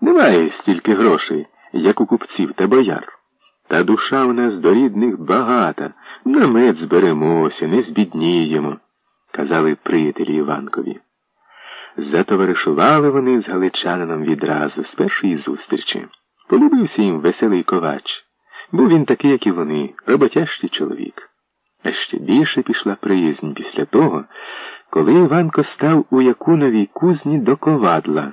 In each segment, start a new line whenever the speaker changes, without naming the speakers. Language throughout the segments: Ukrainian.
Немає стільки грошей, як у купців та бояр. Та душа у нас до рідних багата, на мед зберемося, не збідніємо, казали приятелі Іванкові. Затоваришували вони з галичанином відразу з першої зустрічі. Полюбився їм веселий ковач. Був він такий, як і вони, роботящий чоловік. А ще більше пішла приязнь після того, коли Іванко став у Якуновій кузні до ковадла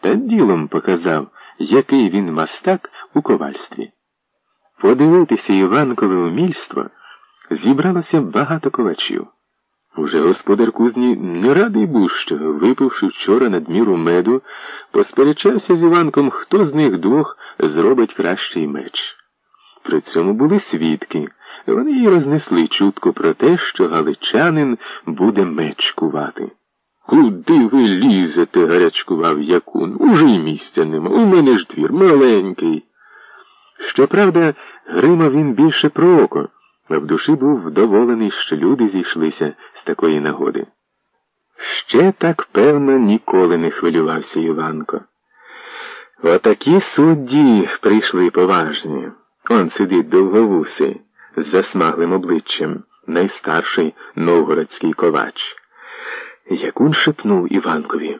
та ділом показав, який він мастак у ковальстві. Подивитися Іванкове умільство зібралося багато ковачів. Уже господар кузні не радий був, що, випивши вчора надміру меду, посперечався з Іванком, хто з них двох зробить кращий меч. При цьому були свідки. Вони й рознесли чутку про те, що галичанин буде меч кувати. Куди ви лізете? гарячкував Якун. Уже й місця нема. У мене ж двір маленький. Щоправда, гримав він більше про око, а в душі був вдоволений, що люди зійшлися з такої нагоди. Ще так, певно, ніколи не хвилювався Іванко. Отакі судді прийшли поважні. Он сидить довговусий, з засмаглим обличчям, найстарший новгородський ковач. Якун шепнув Іванкові.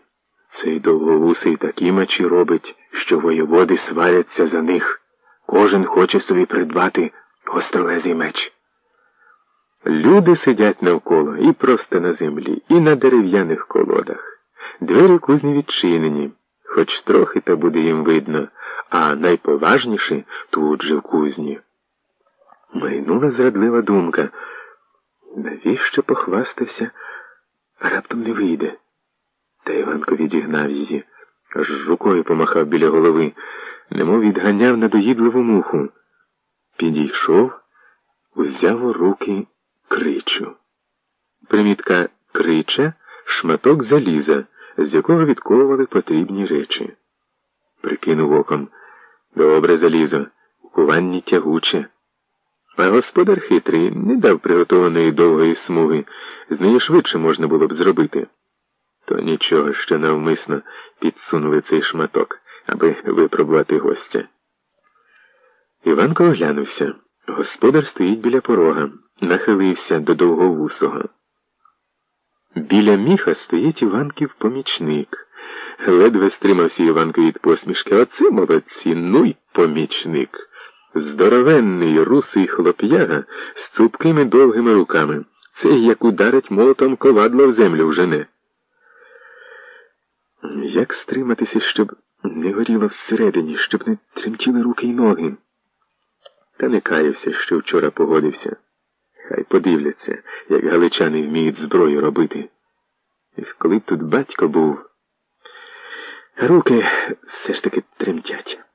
Цей довговусий такі мечі робить, що воєводи сваряться за них. Кожен хоче собі придбати гостролезий меч. Люди сидять навколо і просто на землі, і на дерев'яних колодах. Двері кузні відчинені, хоч трохи та буде їм видно, а найповажніші тут же в кузні. Майнула зрадлива думка. Навіщо похвастався, раптом не вийде? Та Іванко відігнав її, аж рукою помахав біля голови, немов відганяв надоїдливу муху. Підійшов, узяв у руки кричу. Примітка крича шматок заліза, з якого відковували потрібні речі. Прикинув оком. Добре залізо, у куванні тягуче. А господар хитрий не дав приготованої довгої смуги, з неї швидше можна було б зробити. То нічого, що навмисно підсунули цей шматок, аби випробувати гостя. Іванко оглянувся. Господар стоїть біля порога, нахилився до довговусого. Біля міха стоїть Іванків помічник. Ледве стримався Іванко від посмішки. Оце молодці, ну й помічник. Здоровенний русий хлоп'яга з цупкими довгими руками. Це як ударить молотом ковадло в землю вжене. Як стриматися, щоб не горіло всередині, щоб не тремтіли руки й ноги? Та не каявся, що вчора погодився. Хай подивляться, як галичани вміють зброю робити. І коли б тут батько був, руки все ж таки тремтять.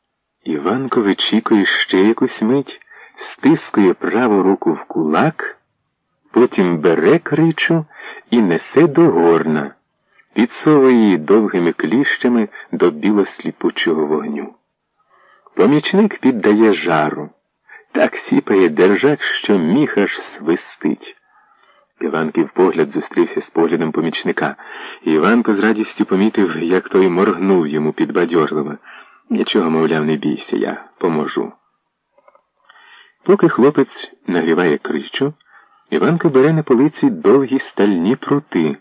Іванко вичікує ще якусь мить, стискує праву руку в кулак, потім бере кричу і несе до горна, підсовує її довгими кліщами до білосліпучого вогню. Помічник піддає жару. Так сіпає держак, що міг аж свистить. Іванків погляд зустрівся з поглядом помічника, Іванко з радістю помітив, як той моргнув йому підбадьорливо. Нічого, мовляв, не бійся, я поможу. Поки хлопець нагріває кричу, Іванко бере на полиці довгі стальні прути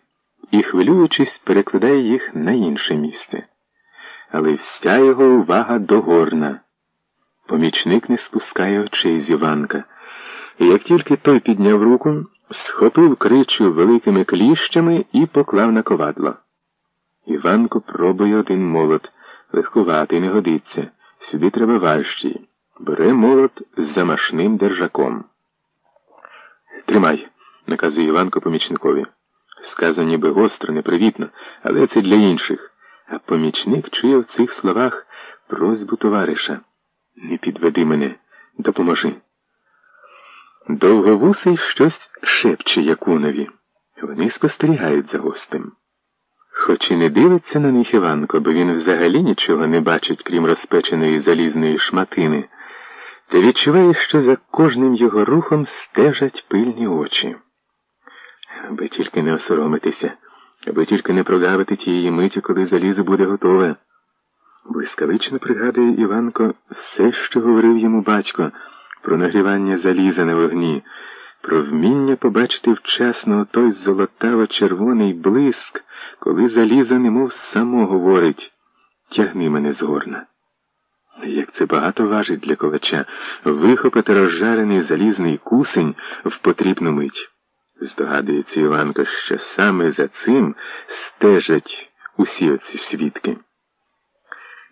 і, хвилюючись, перекладає їх на інше місце. Але вся його увага догорна. Помічник не спускає очей з Іванка, і як тільки той підняв руку, схопив кричу великими кліщами і поклав на ковадло. Іванко пробує один молот, легкуватий не годиться. Сюди треба важчий. Бере молот з замашним держаком. Тримай, наказує Іванко помічникові. Сказано ніби гостро, непривітно, але це для інших. А помічник чує в цих словах просьбу товариша. Не підведи мене, допоможи. Довговусий щось шепче Якунові. Вони спостерігають за гостем. Хоч і не дивиться на них Іванко, бо він взагалі нічого не бачить, крім розпеченої залізної шматини, та відчуває, що за кожним його рухом стежать пильні очі. Аби тільки не осоромитися, аби тільки не прогавити тієї миті, коли залізо буде готове. Блискавично пригадує Іванко все, що говорив йому батько про нагрівання заліза на вогні, про вміння побачити вчасно той золотаво-червоний блиск, коли залізо немов само говорить тягни мене з горна. Як це багато важить для ковача вихопити розжарений залізний кусень в потрібну мить. Здогадується Іванко, що саме за цим стежать усі оці свідки.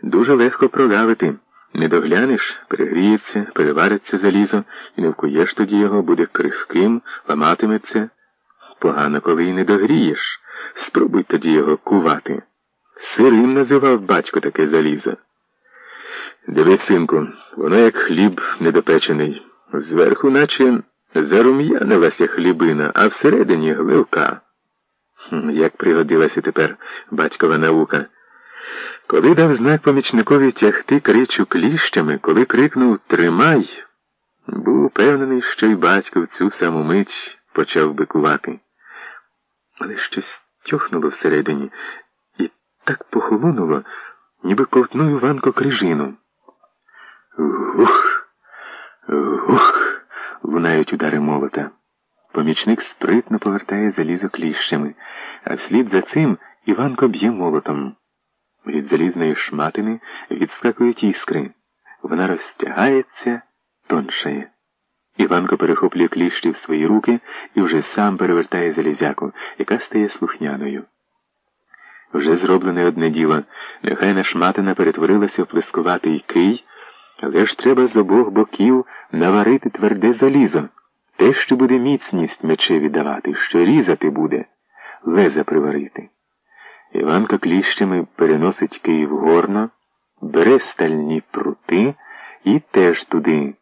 Дуже легко прогавити. Не доглянеш, перегріється, перевариться залізо, і не вкуєш тоді його, буде кривким, ламатиметься. Погано, коли й не догрієш. Спробуй тоді його кувати. Сирим називав батько таке залізо. Дивись, синку, воно як хліб недопечений. Зверху, наче зарум'янилася хлібина, а всередині гливка. Як пригодилася тепер батькова наука. Коли дав знак помічникові тягти кричу кліщами, коли крикнув Тримай, був упевнений, що й батько в цю саму мить почав бикувати. Але щось тьохнуло всередині і так похолонуло, ніби ковтнув Іванко крижину. Гух, гух, лунають удари молота. Помічник спритно повертає залізо кліщами, а вслід за цим Іванко б'є молотом. Від залізної шматини відскакують іскри. Вона розтягається, тоншає. Іванко перехоплює кліщі в свої руки і вже сам перевертає залізяку, яка стає слухняною. Вже зроблене одне діло, нехай нашматина перетворилася в плескуватий кий, але ж треба з обох боків наварити тверде залізо, те, що буде міцність мечеві давати, що різати буде, леза приварити. Іванка кліщами переносить Київ горно, бере стальні прути і теж туди